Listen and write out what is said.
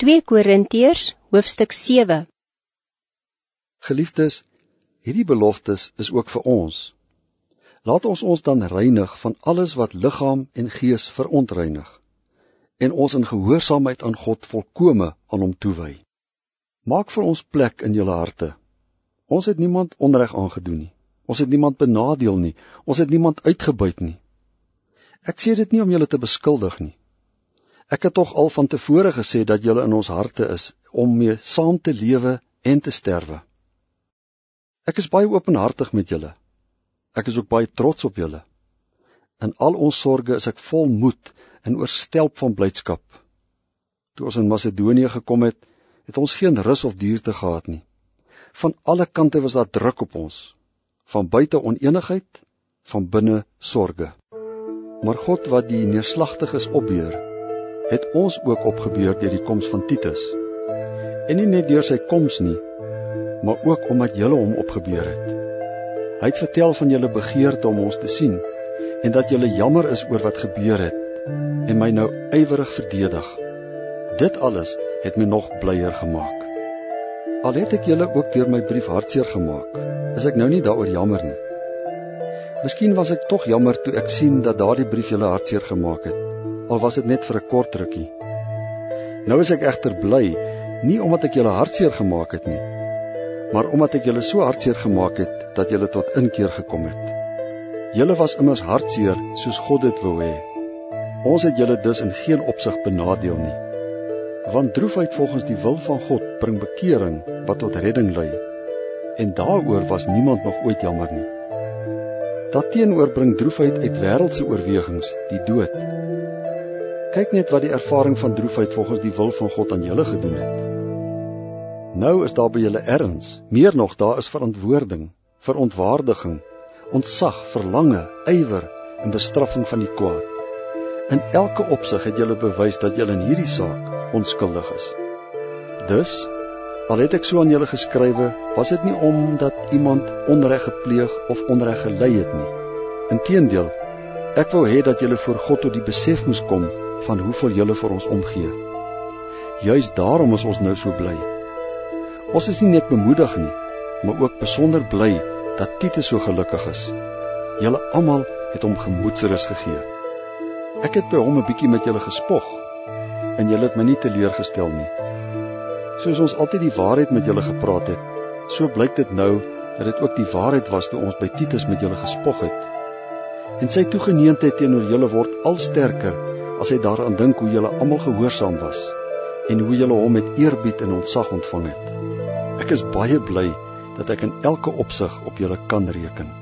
2 Korintiërs hoofstuk 7 Geliefdes, hierdie beloftes is ook vir ons. Laat ons ons dan reinig van alles wat liggaam en gees verontreinig en ons in gehoorsaamheid aan God volkome aan hom toewy. Maak vir ons plek in julle harte. Ons het niemand onreg aangedoen nie. Ons het niemand benadeel nie. Ons het niemand uitgebuit nie. Ek sê dit nie om julle te beskuldig nie. Ek het tog al van tevore gesê dat julle in ons harte is om mee saam te lewe en te sterwe. Ek is baie openhartig met julle. Ek is ook baie trots op julle. In al ons sorges is ek vol moed en oorstelp van blydskap. Toe ons in Macedonië gekom het, het ons geen rus of duurte gehad nie. Van alle kante was daar druk op ons. Van buite onenigheid, van binne sorges. Maar God wat die neerslagtiges opbeur, het ons ook opgebeur deur die koms van Titus. En nie net deur sy koms nie, maar ook omdat julle hom opgebeur het. Hy het vertel van julle begeerte om ons te sien en dat julle jammer is oor wat gebeur het en my nou ywerig verdedig. Dit alles het my nog blyer gemaak. Al het ek julle ook deur my brief hartseer gemaak, is ek nou nie daaroor jammer nie. Miskien was ek tog jammer toe ek sien dat daardie brief julle hartseer gemaak het al was dit net vir 'n kort rukkie. Nou is ek egter bly, nie omdat ek julle hartseer gemaak het nie, maar omdat ek julle so hartseer gemaak het dat julle tot inkeer gekom het. Julle was immers hartseer soos God dit wou hê. Ons het julle dus in geen opsig benadeel nie. Want droefheid volgens die wil van God bring bekering wat tot redding lei. En daaroor was niemand nog ooit jammer nie. Daarteenoor bring droefheid uit wêreldse oorwegings die dood. Kyk net wat die ervaring van droefheid volgens die wil van God aan julle gedoen het. Nou is daar by julle erns, meer nog daar is verantwoording, verontwaardiging, ontzag, verlange, ywer en bestraffing van die kwaad. In elke opsig het julle bewys dat julle in hierdie saak onskuldig is. Dus, al het ek so aan julle geskrywe, was dit nie omdat iemand onreg gepleeg of onreg gelei het nie. Inteendeel, ek wou hê dat julle voor God tot die besef moes kom van hoeveel julle vir ons omgee. Juist daarom is ons nou so bly. Ons is nie net bemoedig nie, maar ook besonder bly dat Titus so gelukkig is. Julle almal het hom gemoedsrus gegee. Ek het by hom 'n bietjie met julle gespog en julle het my nie teleurgestel nie. Soos ons altyd die waarheid met julle gepraat het, so blyk dit nou dat dit ook die waarheid was toe ons by Titus met julle gespog het. En sy toegeneentheid teenoor julle word al sterker as hy daaraan dink hoe julle almal gehoorsaam was en hoe julle hom met eerbied en ontzag ontvang het. Ek is baie bly dat ek in elke opsig op julle kan reken.